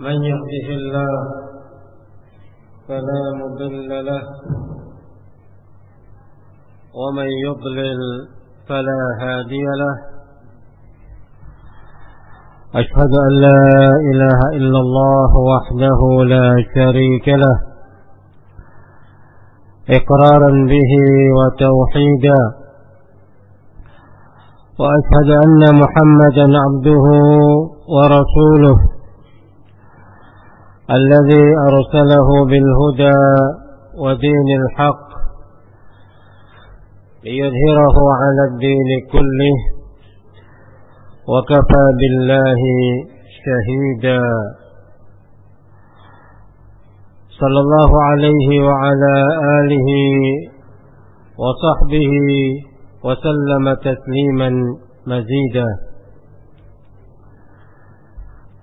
من يهده الله فلا مضل له ومن يضلل فلا هادي له. أشهد أن لا إله إلا الله وحده لا شريك له. إقرارا به وتوحيدا. وأشهد أن محمدا عبده ورسوله. الذي أرسله بالهدى ودين الحق ليظهره على الدين كله وكفى بالله شهيدا. صلى الله عليه وعلى آله وصحبه وسلم تسليما مزيدا.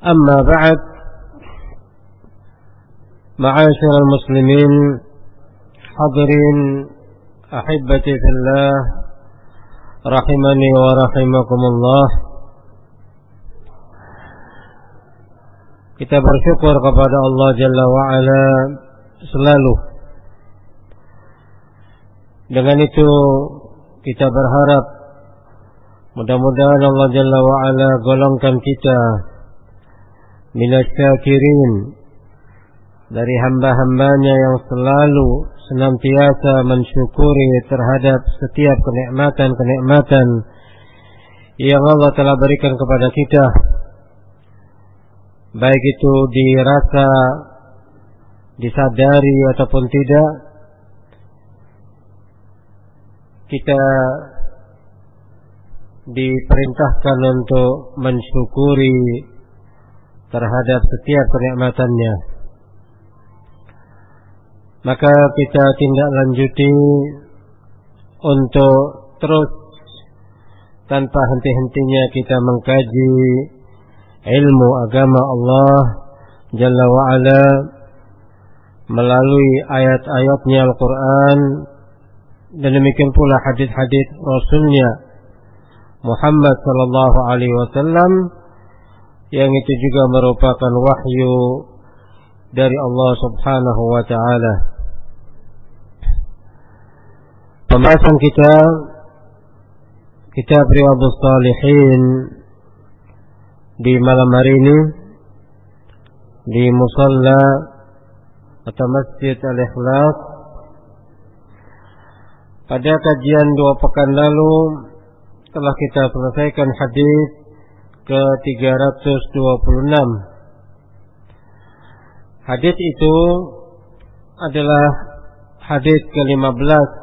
أما بعد معاشر المسلمين حضرين أحبتي في الله رحمني ورحمكم الله Kita bersyukur kepada Allah Jalla wa'ala selalu Dengan itu kita berharap Mudah-mudahan Allah Jalla wa'ala golongkan kita Minasyakirin Dari hamba-hambanya yang selalu senantiasa mensyukuri terhadap setiap kenikmatan-kenikmatan Yang Allah telah berikan kepada kita. Baik itu dirasa disadari ataupun tidak kita diperintahkan untuk mensyukuri terhadap setiap kenikmatannya maka kita tindak lanjuti untuk terus tanpa henti-hentinya kita mengkaji ilmu agama Allah Jalla wa'ala melalui ayat-ayatnya Al-Quran dan demikian pula hadis-hadis Rasulnya Muhammad sallallahu alaihi wasallam yang itu juga merupakan wahyu dari Allah Subhanahu wa taala. Pembahasan kita kitab Riyadhus Shalihin di malam hari ini di musalla atau Masjid Al-Ikhlas. Pada kajian dua pekan lalu telah kita selesaikan hadis ke 326 hadis itu adalah hadis ke-15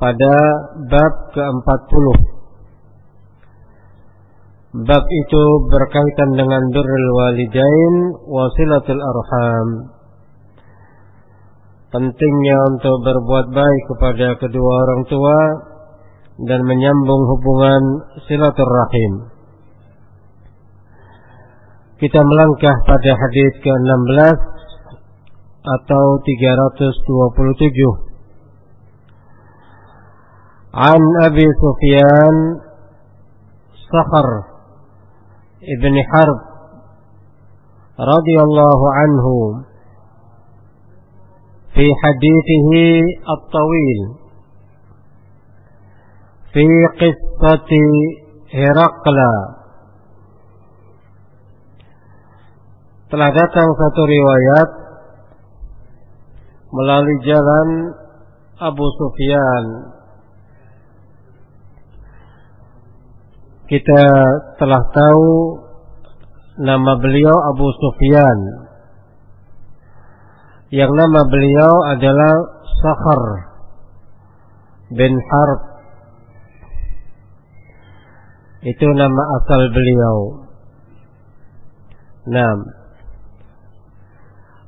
pada bab ke-40 Bab itu berkaitan dengan birrul walidain wasilatul arham. Pentingnya untuk berbuat baik kepada kedua orang tua dan menyambung hubungan silaturahim. Kita melangkah pada hadis ke-16 atau 327. عن أبي سفيان صخر ابن حرب رضي الله عنه في حديثه الطويل في قصة هرقل. ثلاثة datang satu riwayat melalui jalan Abu Sufyan. Kita telah tahu nama beliau Abu Sufyan. Yang nama beliau adalah Sakhar bin Harb. Itu nama asal beliau. Nam.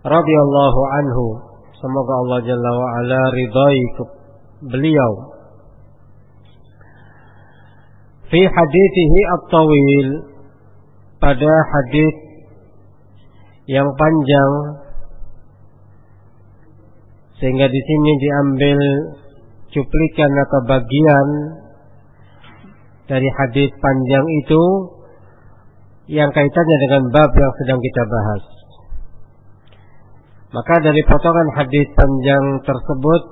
Radhiyallahu anhu. Semoga Allah Jalla wa ala ridai beliau fi hadithihi at-tawil pada hadis yang panjang sehingga di sini diambil cuplikan atau bagian dari hadis panjang itu yang kaitannya dengan bab yang sedang kita bahas. Maka dari potongan hadis panjang tersebut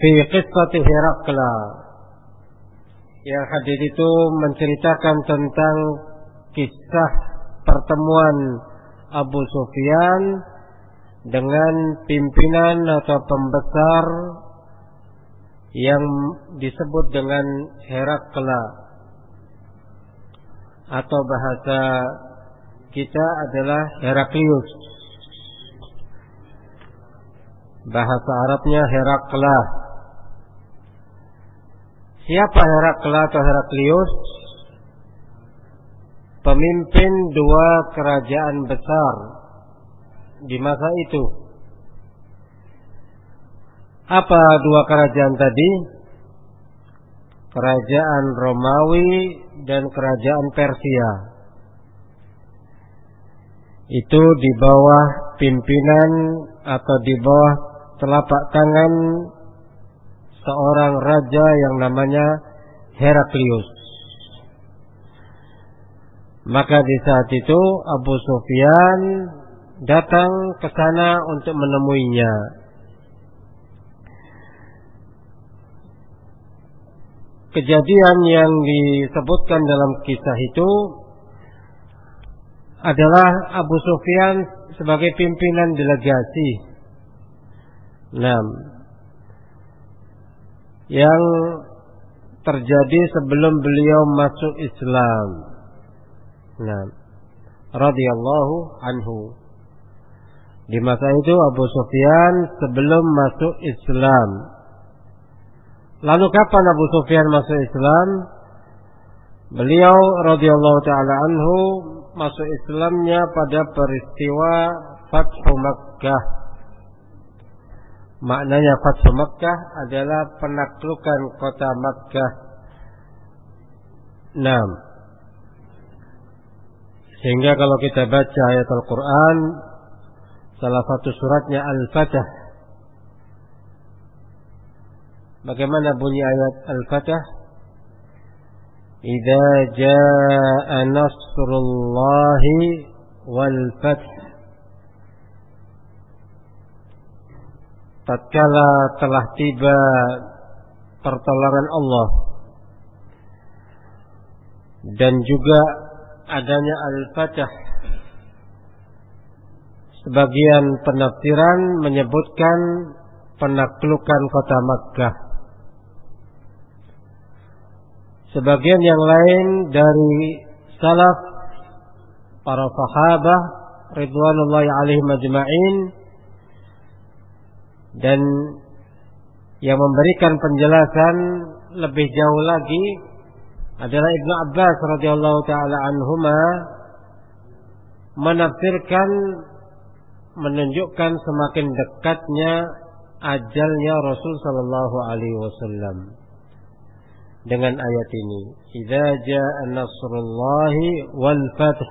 fi qissati Herakla yang hadis itu menceritakan tentang kisah pertemuan Abu Sufyan dengan pimpinan atau pembesar yang disebut dengan Herakla atau bahasa kita adalah Heraklius. Bahasa Arabnya Herakla. Siapa Herakla atau Heraklius? Pemimpin dua kerajaan besar di masa itu. Apa dua kerajaan tadi? Kerajaan Romawi dan kerajaan Persia. Itu di bawah pimpinan atau di bawah telapak tangan seorang raja yang namanya Heraklius. Maka di saat itu Abu Sufyan datang ke sana untuk menemuinya. Kejadian yang disebutkan dalam kisah itu adalah Abu Sufyan sebagai pimpinan delegasi. Nah, yang terjadi sebelum beliau masuk Islam. Nah, radhiyallahu anhu. Di masa itu Abu Sufyan sebelum masuk Islam. Lalu kapan Abu Sufyan masuk Islam? Beliau radhiyallahu taala anhu masuk Islamnya pada peristiwa Fathu Makkah. Maknanya Fathu Makkah adalah penaklukan kota Makkah. 6. Sehingga kalau kita baca ayat Al-Quran Salah satu suratnya Al-Fatah Bagaimana bunyi ayat Al-Fatah Idza jaa nasrullahi wal fath Tatkala telah tiba pertolongan Allah dan juga adanya Al-Fatah Sebagian penafsiran menyebutkan penaklukan kota Makkah. Sebagian yang lain dari salaf para sahabat ridwanullahi alaihim majma'in dan yang memberikan penjelasan lebih jauh lagi adalah Ibnu Abbas radhiyallahu taala anhuma menafsirkan menunjukkan semakin dekatnya ajalnya Rasul sallallahu alaihi wasallam dengan ayat ini. Idza jaa nasrullahi wal fath.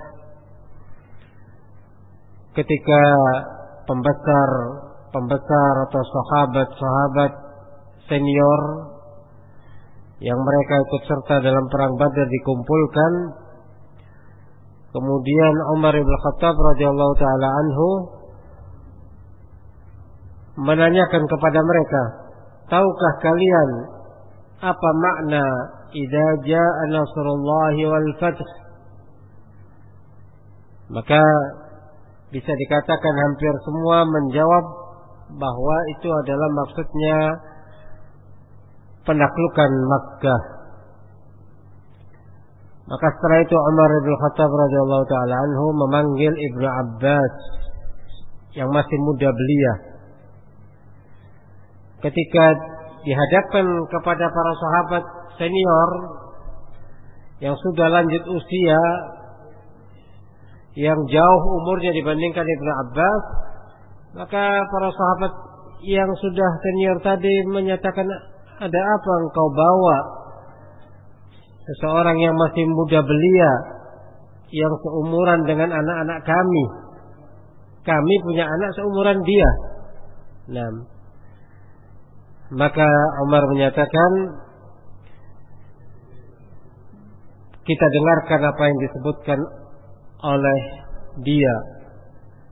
Ketika pembesar pembesar atau sahabat-sahabat senior yang mereka ikut serta dalam perang Badar dikumpulkan kemudian Umar bin Khattab radhiyallahu taala anhu menanyakan kepada mereka, tahukah kalian apa makna idza jaa nasrullahi wal fath? Maka bisa dikatakan hampir semua menjawab bahwa itu adalah maksudnya penaklukan Makkah. Maka setelah itu Umar bin Khattab radhiyallahu taala anhu memanggil Ibnu Abbas yang masih muda belia ketika dihadapkan kepada para sahabat senior yang sudah lanjut usia yang jauh umurnya dibandingkan Ibnu Abbas maka para sahabat yang sudah senior tadi menyatakan ada apa engkau bawa? Seseorang yang masih muda belia yang seumuran dengan anak-anak kami. Kami punya anak seumuran dia. Nah maka Umar menyatakan kita dengarkan apa yang disebutkan oleh dia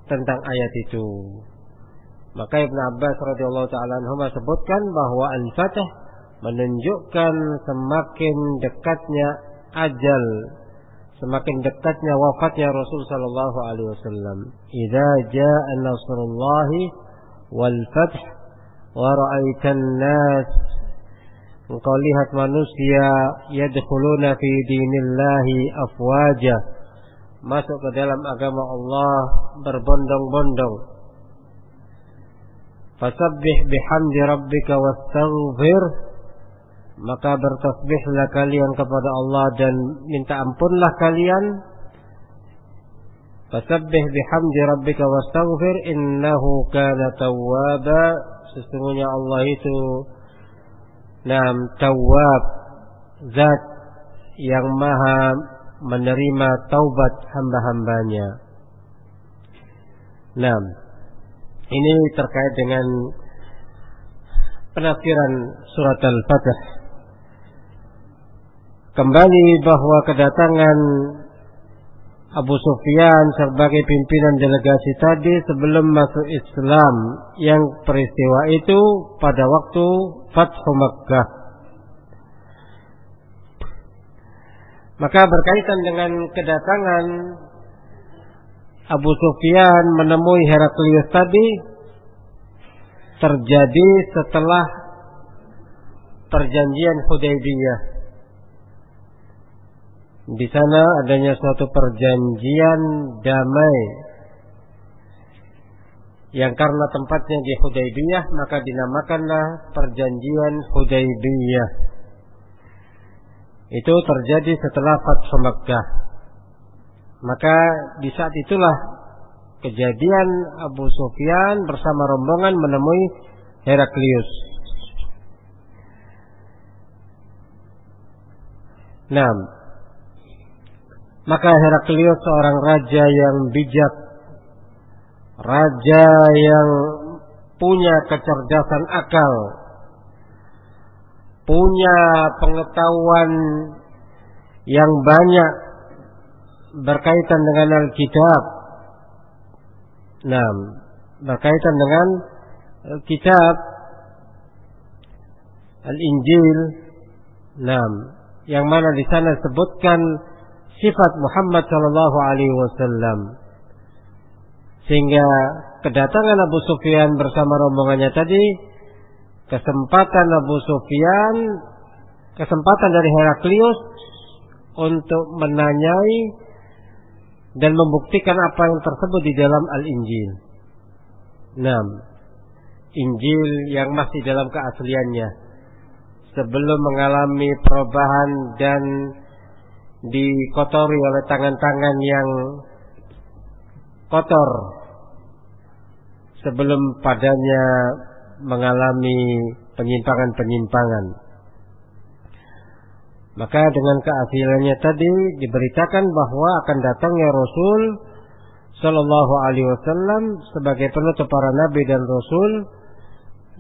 tentang ayat itu. Maka Ibn Abbas radhiyallahu taala anhu sebutkan bahwa al-Fatih menunjukkan semakin dekatnya ajal, semakin dekatnya wafatnya Rasul sallallahu alaihi wasallam. Idza jaa nasrullah wal fath wa ra'aitan nas Engkau lihat manusia yadkhuluna fi dinillahi afwaja masuk ke dalam agama Allah berbondong-bondong. Fasabbih bihamdi rabbika wastaghfir. Maka bertasbihlah kalian kepada Allah dan minta ampunlah kalian. Fasabbih bihamdi rabbika wastaghfir. Innahu kana tawwaba. Sesungguhnya Allah itu nam tawwab. Zat yang maha menerima taubat hamba-hambanya. Nah, ini terkait dengan penafsiran surat Al-Fatih. Kembali bahwa kedatangan Abu Sufyan sebagai pimpinan delegasi tadi sebelum masuk Islam yang peristiwa itu pada waktu Fathu Makkah. Maka berkaitan dengan kedatangan Abu Sufyan menemui Heraklius tadi terjadi setelah perjanjian Hudaybiyah. Di sana adanya suatu perjanjian damai yang karena tempatnya di Hudaybiyah maka dinamakanlah perjanjian Hudaybiyah. Itu terjadi setelah Fathu Makkah. Maka di saat itulah kejadian Abu Sufyan bersama rombongan menemui Heraklius. Nah, maka Heraklius seorang raja yang bijak, raja yang punya kecerdasan akal, punya pengetahuan yang banyak berkaitan dengan Alkitab. Nah, berkaitan dengan kitab Al-Injil. Nah, yang mana di sana disebutkan sifat Muhammad sallallahu alaihi wasallam. Sehingga kedatangan Abu Sufyan bersama rombongannya tadi kesempatan Abu Sufyan, kesempatan dari Heraklius untuk menanyai dan membuktikan apa yang tersebut di dalam Al-Injil. 6. Injil yang masih dalam keasliannya sebelum mengalami perubahan dan dikotori oleh tangan-tangan yang kotor sebelum padanya mengalami penyimpangan-penyimpangan. Maka dengan keasilannya tadi diberitakan bahwa akan datangnya Rasul Shallallahu Alaihi Wasallam sebagai penutup para nabi dan Rasul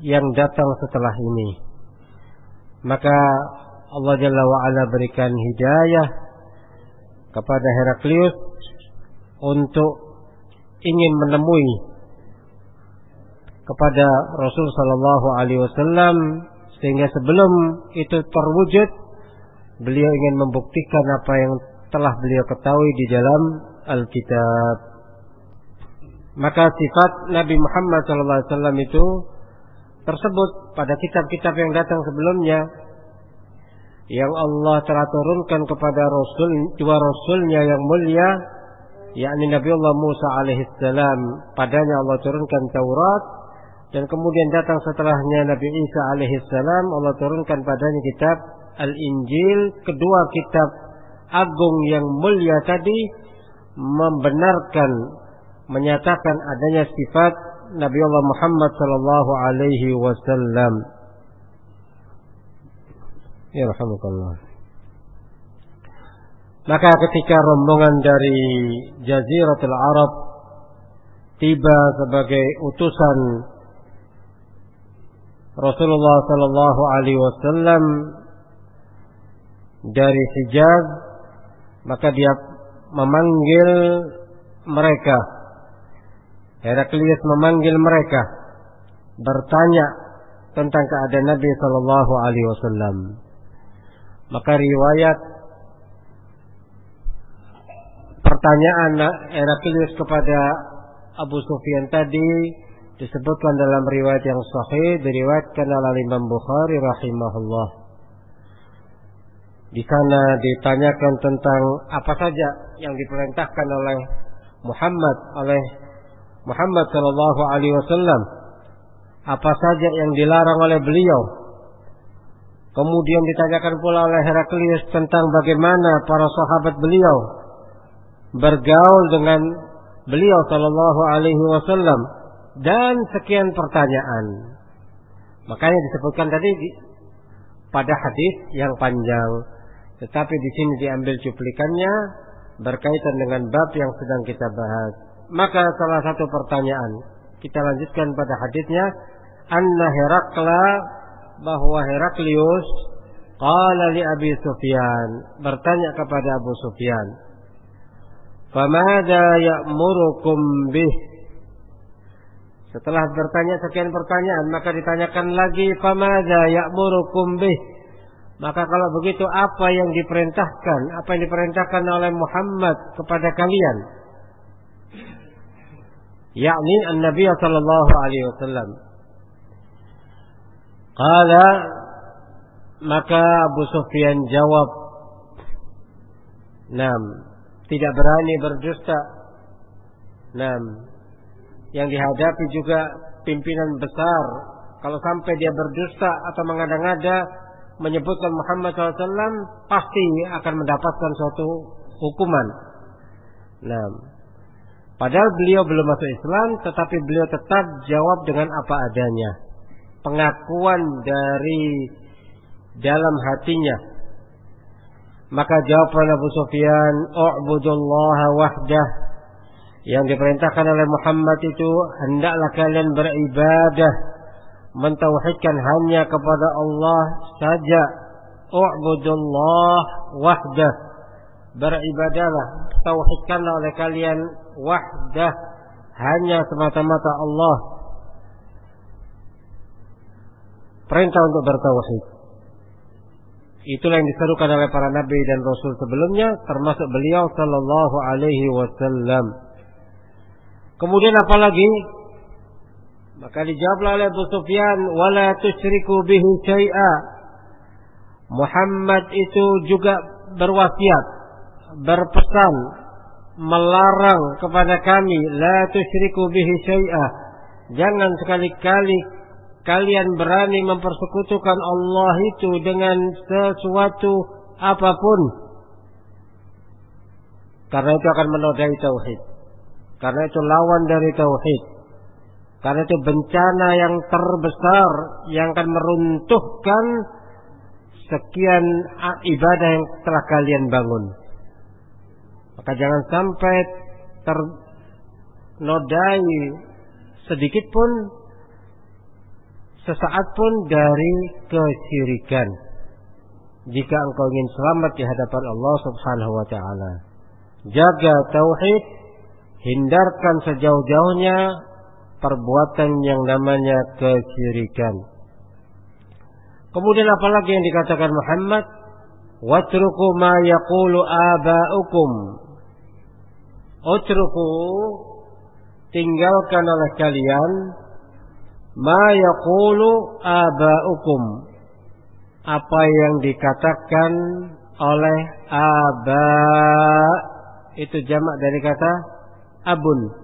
yang datang setelah ini. Maka Allah Jalla wa'ala berikan hidayah kepada Heraklius untuk ingin menemui kepada Rasul Sallallahu Alaihi Wasallam sehingga sebelum itu terwujud beliau ingin membuktikan apa yang telah beliau ketahui di dalam Alkitab. Maka sifat Nabi Muhammad Wasallam itu tersebut pada kitab-kitab yang datang sebelumnya yang Allah telah turunkan kepada Rasul dua Rasulnya yang mulia yakni Nabi Allah Musa alaihissalam padanya Allah turunkan Taurat dan kemudian datang setelahnya Nabi Isa alaihissalam Allah turunkan padanya kitab Al-Injil kedua kitab agung yang mulia tadi membenarkan menyatakan adanya sifat Nabi Allah Muhammad sallallahu alaihi wasallam. Ya rahmatullah Maka ketika rombongan dari Jaziratul Arab tiba sebagai utusan Rasulullah Sallallahu Alaihi Wasallam dari Hijaz maka dia memanggil mereka. Heraklius memanggil mereka bertanya tentang keadaan Nabi Shallallahu Alaihi Wasallam. Maka riwayat pertanyaan Heraklius kepada Abu Sufyan tadi disebutkan dalam riwayat yang sahih diriwayatkan oleh Imam Bukhari rahimahullah. Di sana ditanyakan tentang apa saja yang diperintahkan oleh Muhammad oleh Muhammad Shallallahu Alaihi Wasallam. Apa saja yang dilarang oleh beliau. Kemudian ditanyakan pula oleh Heraklius tentang bagaimana para sahabat beliau bergaul dengan beliau Shallallahu Alaihi Wasallam dan sekian pertanyaan. Makanya disebutkan tadi pada hadis yang panjang, tetapi di sini diambil cuplikannya berkaitan dengan bab yang sedang kita bahas. Maka salah satu pertanyaan kita lanjutkan pada hadisnya anna Herakla bahwa Heraklius qala li Abi Sufyan bertanya kepada Abu Sufyan Famada ya'murukum bih setelah bertanya sekian pertanyaan, maka ditanyakan lagi, "Famada ya'murukum bih?" Maka kalau begitu apa yang diperintahkan, apa yang diperintahkan oleh Muhammad kepada kalian? Yakni An-Nabi sallallahu alaihi wasallam. Qala maka Abu Sufyan jawab, "Nam, tidak berani berdusta." Nam, yang dihadapi juga pimpinan besar. Kalau sampai dia berdusta atau mengada-ngada menyebutkan Muhammad SAW, pasti akan mendapatkan suatu hukuman. Nah, padahal beliau belum masuk Islam, tetapi beliau tetap jawab dengan apa adanya. Pengakuan dari dalam hatinya. Maka jawab Abu Sufyan, "U'budullah wahdah." Yang diperintahkan oleh Muhammad itu hendaklah kalian beribadah mentauhidkan hanya kepada Allah saja. U'budullah wahdah. Beribadahlah, tauhidkanlah oleh kalian wahdah hanya semata-mata Allah. Perintah untuk bertauhid. Itulah yang diserukan oleh para nabi dan rasul sebelumnya termasuk beliau sallallahu alaihi wasallam. Kemudian apa lagi? Maka dijawablah oleh Abu Sufyan, "Wala tusyriku bihi syai'a." Muhammad itu juga berwasiat, berpesan, melarang kepada kami, "La tusyriku bihi syai'a." Jangan sekali-kali kalian berani mempersekutukan Allah itu dengan sesuatu apa pun. Karena itu akan menodai tauhid. Karena itu lawan dari tauhid. Karena itu bencana yang terbesar yang akan meruntuhkan sekian ibadah yang telah kalian bangun. Maka jangan sampai ternodai sedikit pun sesaat pun dari kesyirikan. Jika engkau ingin selamat di hadapan Allah Subhanahu wa taala. Jaga tauhid hindarkan sejauh-jauhnya perbuatan yang namanya kesyirikan. Kemudian apalagi yang dikatakan Muhammad? Watruku ma yaqulu aba'ukum. Utruku tinggalkan oleh kalian ma yaqulu aba'ukum. Apa yang dikatakan oleh aba itu jamak dari kata abun.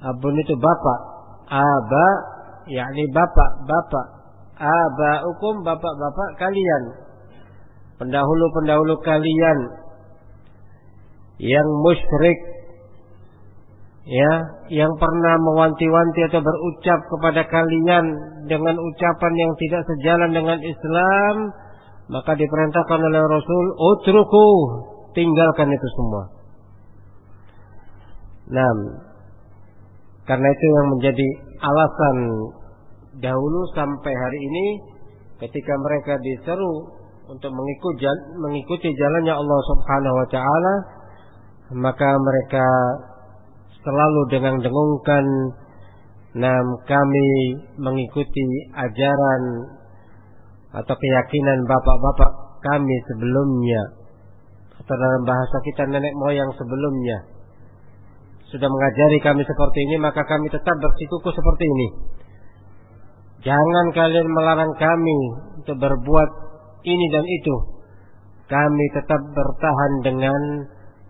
Abun itu bapak. Aba yakni bapak, bapak. Aba hukum bapak-bapak kalian. Pendahulu-pendahulu kalian yang musyrik ya, yang pernah mewanti-wanti atau berucap kepada kalian dengan ucapan yang tidak sejalan dengan Islam, maka diperintahkan oleh Rasul, "Utruku, tinggalkan itu semua." Nah, karena itu yang menjadi alasan dahulu sampai hari ini ketika mereka diseru untuk mengikuti jalannya Allah Subhanahu wa taala maka mereka selalu dengan dengungkan nam kami mengikuti ajaran atau keyakinan bapak-bapak kami sebelumnya. Atau dalam bahasa kita nenek moyang sebelumnya sudah mengajari kami seperti ini maka kami tetap bersikuku seperti ini. Jangan kalian melarang kami untuk berbuat ini dan itu. Kami tetap bertahan dengan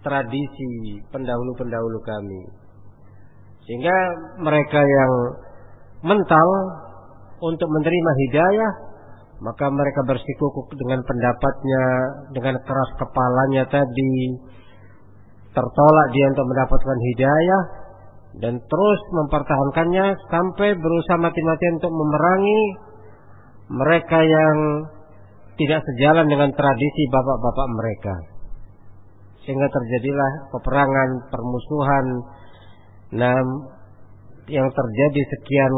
tradisi pendahulu-pendahulu kami. Sehingga mereka yang mental untuk menerima hidayah maka mereka bersikukuh dengan pendapatnya dengan keras kepalanya tadi tertolak dia untuk mendapatkan hidayah dan terus mempertahankannya sampai berusaha mati-matian untuk memerangi mereka yang tidak sejalan dengan tradisi bapak-bapak mereka sehingga terjadilah peperangan permusuhan nah yang terjadi sekian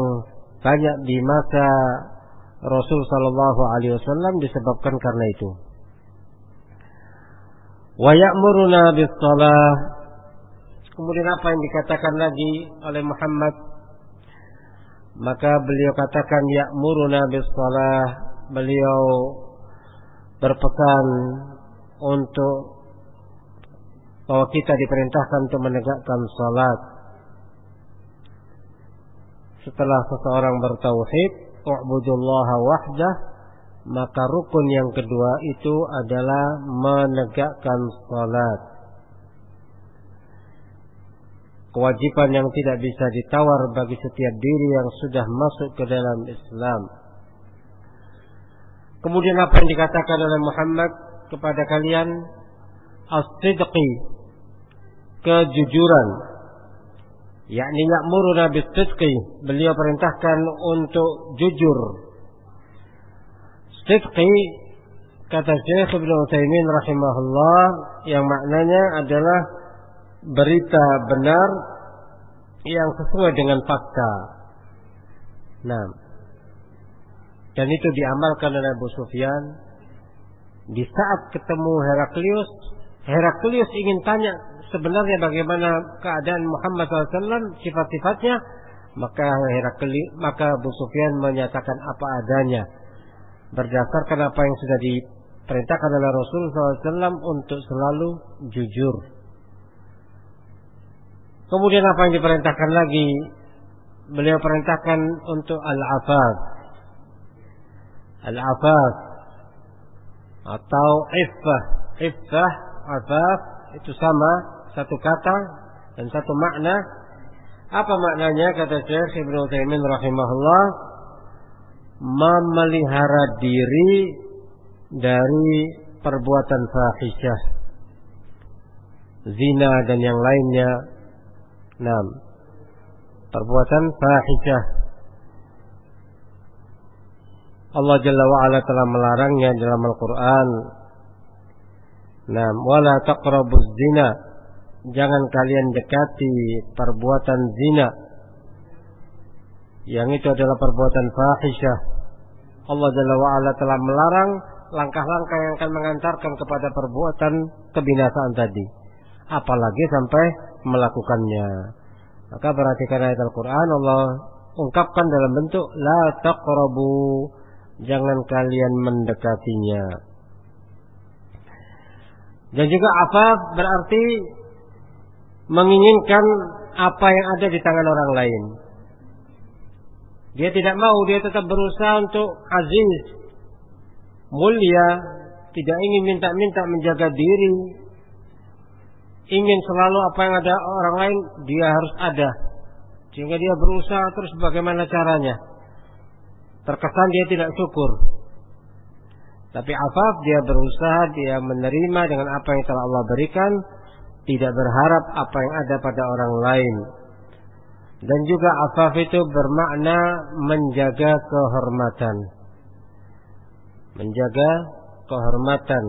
banyak di masa Rasul Shallallahu Alaihi Wasallam disebabkan karena itu. Wa ya'muruna bis Kemudian apa yang dikatakan lagi oleh Muhammad? Maka beliau katakan ya'muruna bis Beliau berpesan untuk bahwa kita diperintahkan untuk menegakkan salat. Setelah seseorang bertauhid, u'budullaha wahdah maka rukun yang kedua itu adalah menegakkan salat. Kewajiban yang tidak bisa ditawar bagi setiap diri yang sudah masuk ke dalam Islam. Kemudian apa yang dikatakan oleh Muhammad kepada kalian? As-sidqi kejujuran. Yakni ya'muruna bisidqi beliau perintahkan untuk jujur sidqi kata Syekh Ibn Utsaimin rahimahullah yang maknanya adalah berita benar yang sesuai dengan fakta. Nah, dan itu diamalkan oleh Abu Sufyan di saat ketemu Heraklius. Heraklius ingin tanya sebenarnya bagaimana keadaan Muhammad SAW sifat-sifatnya maka Herakli maka Abu Sufyan menyatakan apa adanya berdasarkan apa yang sudah diperintahkan oleh Rasul SAW untuk selalu jujur. Kemudian apa yang diperintahkan lagi? Beliau perintahkan untuk al-afaf. Al-afaf atau iffah. Iffah, afaf itu sama satu kata dan satu makna. Apa maknanya kata Syekh Ibnu Taimin rahimahullah? Memelihara diri dari perbuatan fahisyah, zina dan yang lainnya. Nah, perbuatan fahisyah. Allah Jalla wa'ala telah melarangnya dalam Al-Quran. Nah, wala taqrabuz zina jangan kalian dekati perbuatan zina yang itu adalah perbuatan fahisyah. Allah Jalla wa'ala telah melarang langkah-langkah yang akan mengantarkan kepada perbuatan kebinasaan tadi. Apalagi sampai melakukannya. Maka perhatikan ayat Al-Quran Allah ungkapkan dalam bentuk La taqrabu Jangan kalian mendekatinya Dan juga afaf berarti menginginkan apa yang ada di tangan orang lain. Dia tidak mau, dia tetap berusaha untuk aziz, mulia, tidak ingin minta-minta menjaga diri, ingin selalu apa yang ada orang lain, dia harus ada. Sehingga dia berusaha terus bagaimana caranya. Terkesan dia tidak syukur. Tapi afaf dia berusaha, dia menerima dengan apa yang telah Allah berikan, tidak berharap apa yang ada pada orang lain. Dan juga afaf itu bermakna menjaga kehormatan. Menjaga kehormatan.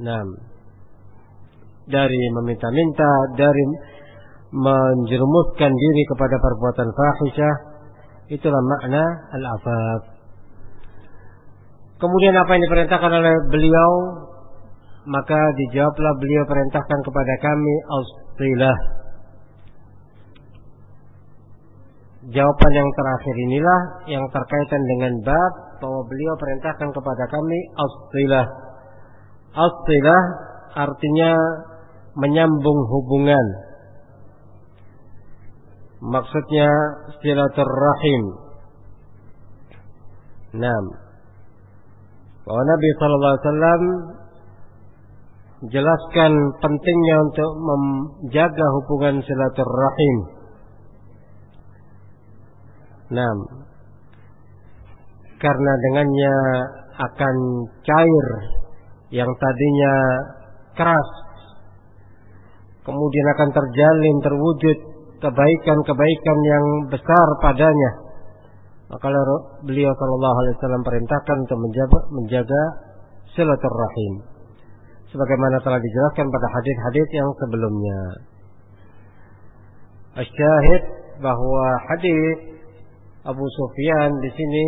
Nah, dari meminta-minta, dari menjerumuskan diri kepada perbuatan fahisyah, itulah makna al-afaf. Kemudian apa yang diperintahkan oleh beliau? Maka dijawablah beliau perintahkan kepada kami Austilah. Jawaban yang terakhir inilah yang terkaitan dengan bab bahwa beliau perintahkan kepada kami Austilah. Austilah artinya menyambung hubungan. Maksudnya silaturrahim. Nah, bahwa Nabi Shallallahu Alaihi Wasallam jelaskan pentingnya untuk menjaga hubungan silaturrahim. Nah, karena dengannya akan cair yang tadinya keras, kemudian akan terjalin, terwujud kebaikan-kebaikan yang besar padanya maka beliau Shallallahu Alaihi Wasallam perintahkan untuk menjaga, menjaga silaturahim. Sebagaimana telah dijelaskan pada hadis-hadis yang sebelumnya. Asyahid bahwa hadis Abu Sufyan di sini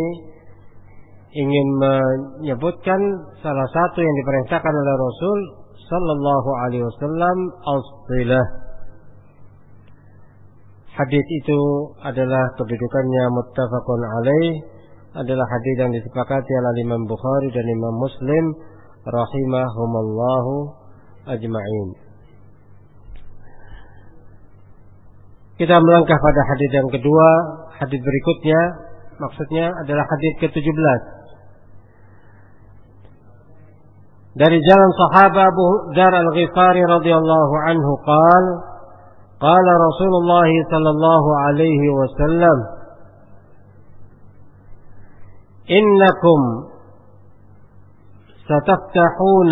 ingin menyebutkan salah satu yang diperintahkan oleh Rasul Sallallahu Alaihi Wasallam al-silah Hadis itu adalah kedudukannya muttafaqun alaih adalah hadis yang disepakati oleh Imam Bukhari dan Imam Muslim rahimahumallahu ajma'in. Kita melangkah pada hadis yang kedua, hadis berikutnya maksudnya adalah hadis ke-17. Dari jalan sahabat Abu Dzar Al-Ghifari radhiyallahu anhu qala الله صلى الله عليه وسلم إنكم ستفتحون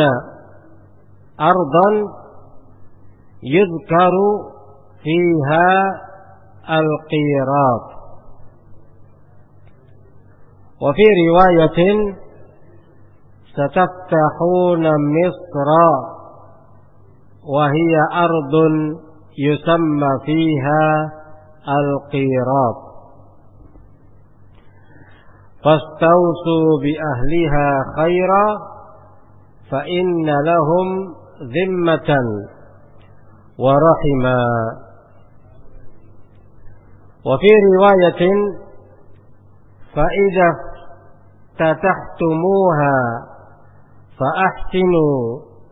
أرضا يذكر فيها القيراط وفي رواية ستفتحون مصر وهي أرض يسمى فيها القيراط. فاستوصوا بأهلها خيرا فإن لهم ذمة ورحما وفي رواية فإذا tatahtumuha fa ahsinu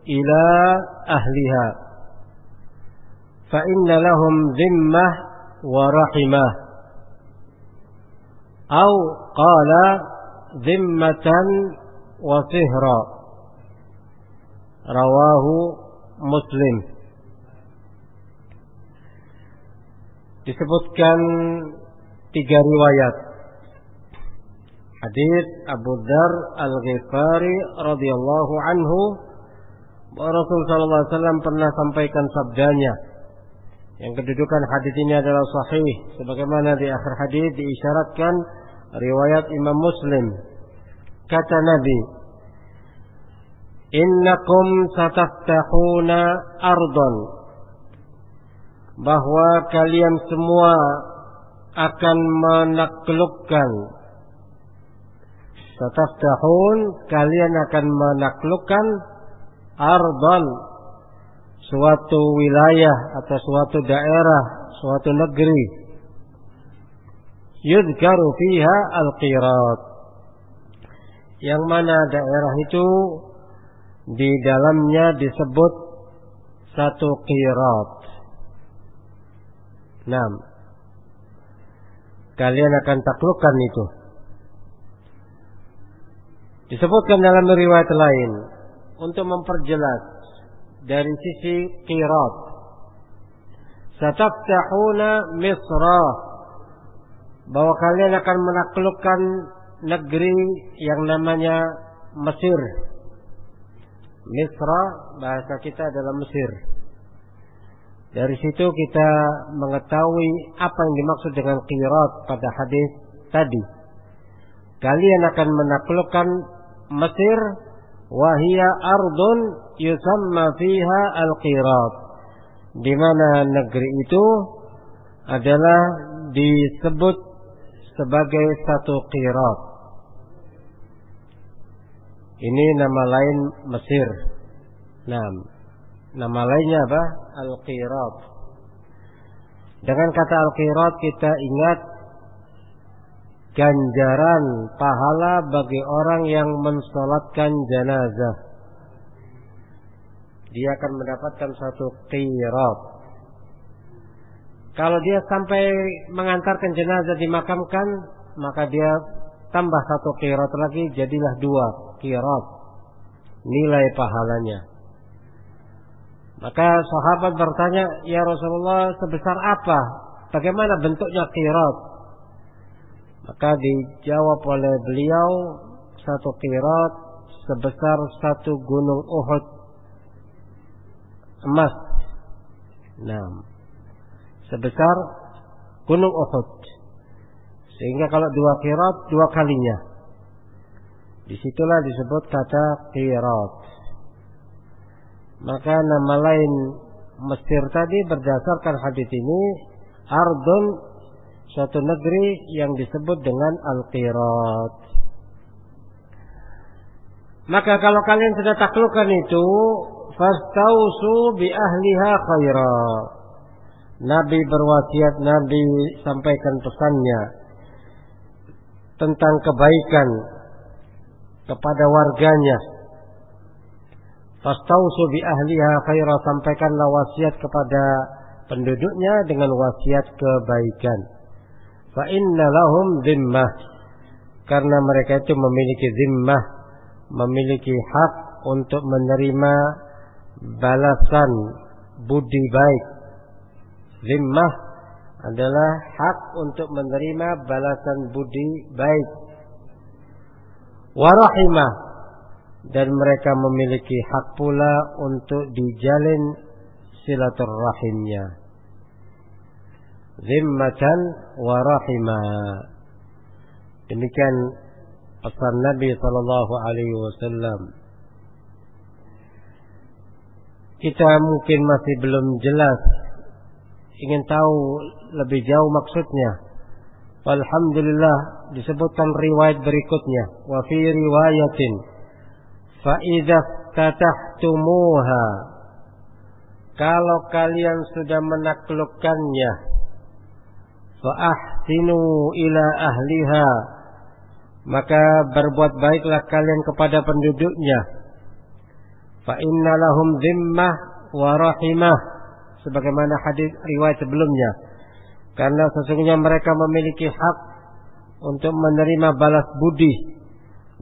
ila ahliha. Fa inna lahum dhimmah wa rahimah. Au qala dhimmatan disebutkan tiga riwayat hadis Abu Dzar Al-Ghifari radhiyallahu anhu Rasul sallallahu alaihi wasallam pernah sampaikan sabdanya yang kedudukan hadis ini adalah sahih sebagaimana di akhir hadis diisyaratkan riwayat Imam Muslim. Kata Nabi, "Innakum sataftahuna ardon." Bahwa kalian semua akan menaklukkan Sataftahun kalian akan menaklukkan ardon suatu wilayah atau suatu daerah, suatu negeri. Yudkaru fiha al-qirat. Yang mana daerah itu di dalamnya disebut satu qirat. Nah, kalian akan taklukkan itu. Disebutkan dalam riwayat lain untuk memperjelas dari sisi qirat. Sataftahuna Misra bahwa kalian akan menaklukkan negeri yang namanya Mesir. Misra bahasa kita adalah Mesir. Dari situ kita mengetahui apa yang dimaksud dengan qirat pada hadis tadi. Kalian akan menaklukkan Mesir wahia ardun yusamma fiha al-qirat di mana negeri itu adalah disebut sebagai satu qirat Ini nama lain Mesir. Nah, nama lainnya apa? Al-Qirat. Dengan kata Al-Qirat kita ingat ganjaran pahala bagi orang yang mensolatkan jenazah. Dia akan mendapatkan satu qirat. Kalau dia sampai mengantarkan jenazah dimakamkan, maka dia tambah satu qirat lagi, jadilah dua qirat. Nilai pahalanya. Maka sahabat bertanya, "Ya Rasulullah, sebesar apa? Bagaimana bentuknya qirat?" Maka dijawab oleh beliau satu kirat sebesar satu gunung Uhud emas. Nah, sebesar gunung Uhud. Sehingga kalau dua kirat dua kalinya. Di situlah disebut kata kirat. Maka nama lain Mesir tadi berdasarkan hadis ini Ardun suatu negeri yang disebut dengan Al-Qirat. Maka kalau kalian sudah taklukkan itu, fastausu bi ahliha khaira. Nabi berwasiat, Nabi sampaikan pesannya tentang kebaikan kepada warganya. Fastausu bi ahliha khaira sampaikanlah wasiat kepada penduduknya dengan wasiat kebaikan. Fa inna lahum zimmah. Karena mereka itu memiliki zimmah, memiliki hak untuk menerima balasan budi baik. Zimmah adalah hak untuk menerima balasan budi baik. Warahimah dan mereka memiliki hak pula untuk dijalin silaturahimnya zimmatan wa rahima. Demikian pesan Nabi sallallahu alaihi wasallam. Kita mungkin masih belum jelas ingin tahu lebih jauh maksudnya. Alhamdulillah disebutkan riwayat berikutnya. Wa fi riwayatin fa idza kalau kalian sudah menaklukkannya Ila ahliha. Maka berbuat baiklah kalian kepada penduduknya. Fa inna lahum zimmah wa rahimah. Sebagaimana hadis riwayat sebelumnya. Karena sesungguhnya mereka memiliki hak untuk menerima balas budi.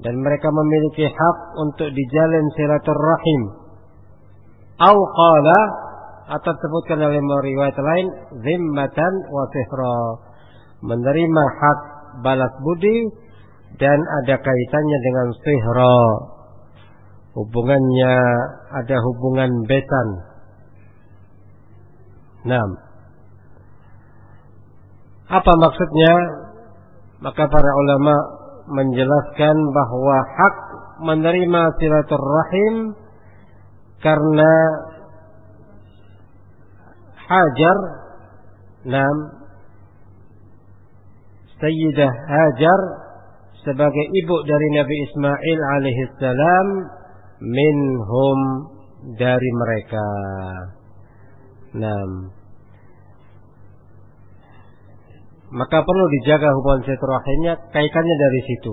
Dan mereka memiliki hak untuk dijalin silaturrahim au atau disebutkan oleh riwayat lain zimmatan wa sihra. Menerima hak balas budi dan ada kaitannya dengan sihra. Hubungannya ada hubungan besan. Nah apa maksudnya? Maka para ulama menjelaskan bahwa hak menerima silaturrahim karena Hajar Nam Sayyidah Hajar sebagai ibu dari Nabi Ismail alaihissalam minhum dari mereka. Nam. Maka perlu dijaga hubungan silaturahimnya kaitannya dari situ.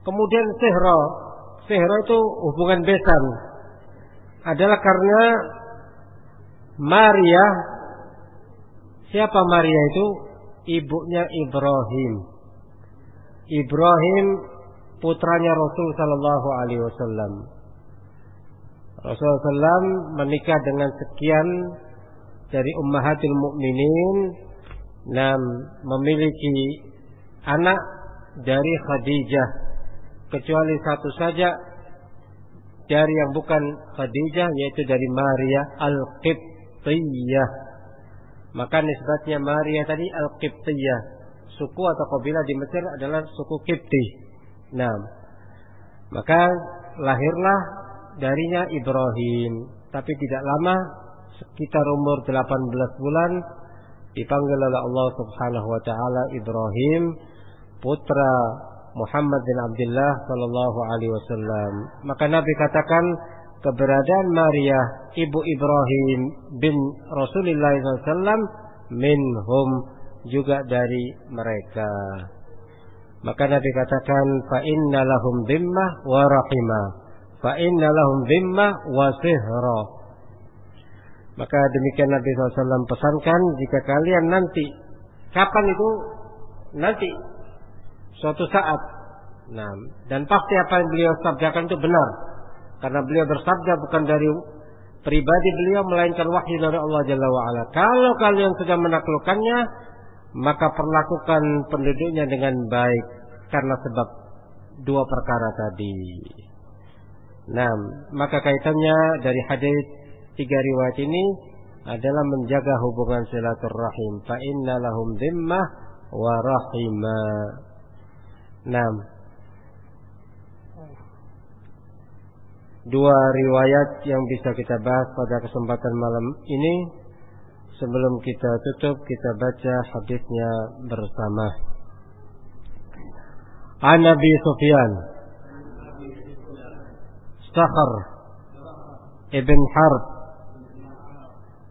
Kemudian sihra, sihra itu hubungan besan adalah karena Maria siapa Maria itu? Ibunya Ibrahim. Ibrahim putranya Rasul sallallahu alaihi wasallam. Rasulullah SAW menikah dengan sekian dari ummahatul mukminin dan memiliki anak dari Khadijah kecuali satu saja dari yang bukan Khadijah yaitu dari Maria Al-Qib Qibtiyah. Maka nisbatnya Maria tadi Al-Qibtiyah. Suku atau kabilah di Mesir adalah suku Qibti. Nah, maka lahirlah darinya Ibrahim. Tapi tidak lama, sekitar umur 18 bulan, dipanggil oleh Allah Subhanahu wa taala Ibrahim putra Muhammad bin Abdullah sallallahu alaihi wasallam. Maka Nabi katakan keberadaan Maria ibu Ibrahim bin Rasulullah SAW minhum juga dari mereka. Maka Nabi katakan fa inna lahum dhimmah wa rahimah. Fa inna lahum dhimmah wa sihra. Maka demikian Nabi SAW pesankan jika kalian nanti kapan itu nanti suatu saat. Nah, dan pasti apa yang beliau sabdakan itu benar. Karena beliau bersabda bukan dari pribadi beliau melainkan wahyu dari Allah Jalla wa ala. Kalau kalian sudah menaklukkannya, maka perlakukan penduduknya dengan baik karena sebab dua perkara tadi. Nah, maka kaitannya dari hadis tiga riwayat ini adalah menjaga hubungan silaturahim. Fa inna lahum dhimmah wa rahimah. Nah, dua riwayat yang bisa kita bahas pada kesempatan malam ini. Sebelum kita tutup, kita baca hadisnya bersama. An Nabi Sufyan Sakhar Ibn Harb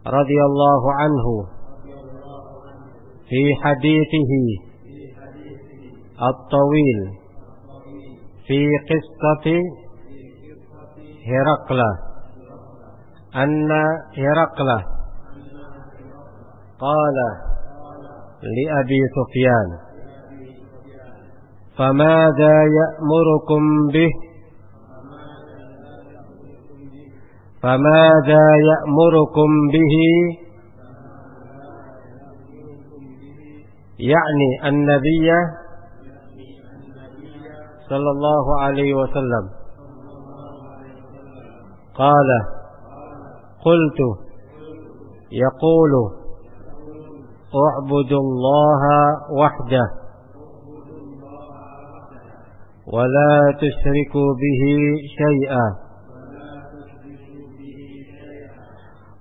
radhiyallahu anhu fi hadithihi الطويل في قصة هرقل أن هرقل قال لأبي سفيان. فماذا يأمركم به؟ فماذا يأمركم به؟ يعني النبي صلى الله عليه وسلم. قال قلت يقول اعبدوا الله وحده ولا تشركوا به شيئا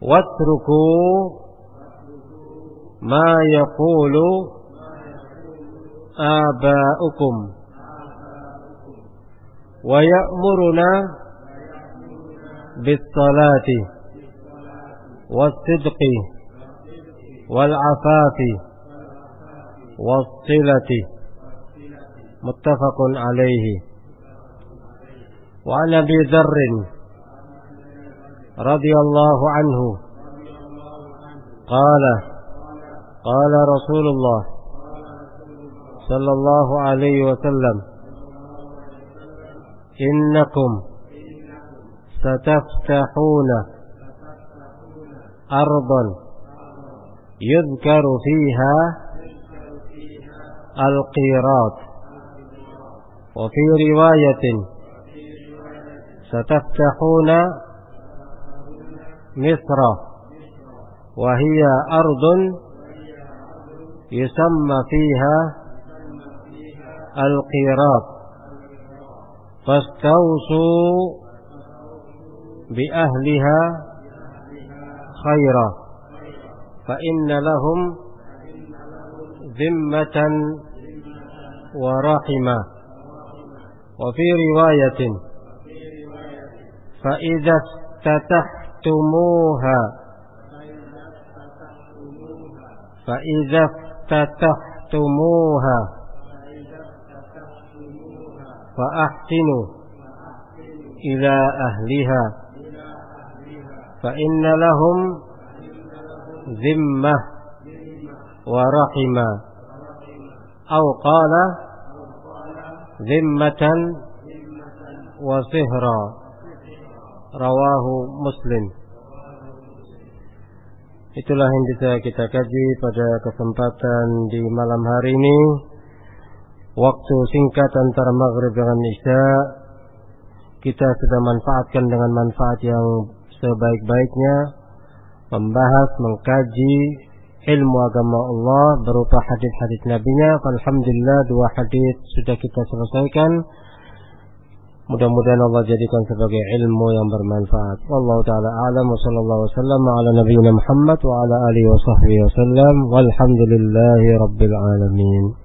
واتركوا ما يقول آباؤكم ويأمرنا بالصلاة والصدق والعفاف والصلة. متفق عليه. وعن أبي ذر رضي الله عنه قال قال رسول الله صلى الله عليه وسلم إنكم ستفتحون أرضا يذكر فيها القيراط. وفي رواية ستفتحون مصر وهي أرض يسمى فيها القيراط. فاستوصوا بأهلها خيرا. فإن لهم ذمة ورحمة. وفي رواية فإذا افتتحتموها فإذا افتتحتموها فأحسنوا إلى أهلها. فإن لهم ذمة ورحمة أو قال ذمة وصهرا رواه مسلم Itulah yang bisa kita kaji pada kesempatan di malam hari ini waktu singkat antara maghrib dengan isya kita sudah manfaatkan dengan manfaat yang sebaik-baiknya membahas, mengkaji ilmu agama Allah berupa hadis-hadis nabinya. Alhamdulillah dua hadis sudah kita selesaikan. Mudah-mudahan Allah jadikan sebagai ilmu yang bermanfaat. Wallahu taala alam wa sallallahu wasallam ala nabiyyina Muhammad wa ala alihi wa sahbihi wasallam. Walhamdulillahi rabbil alamin.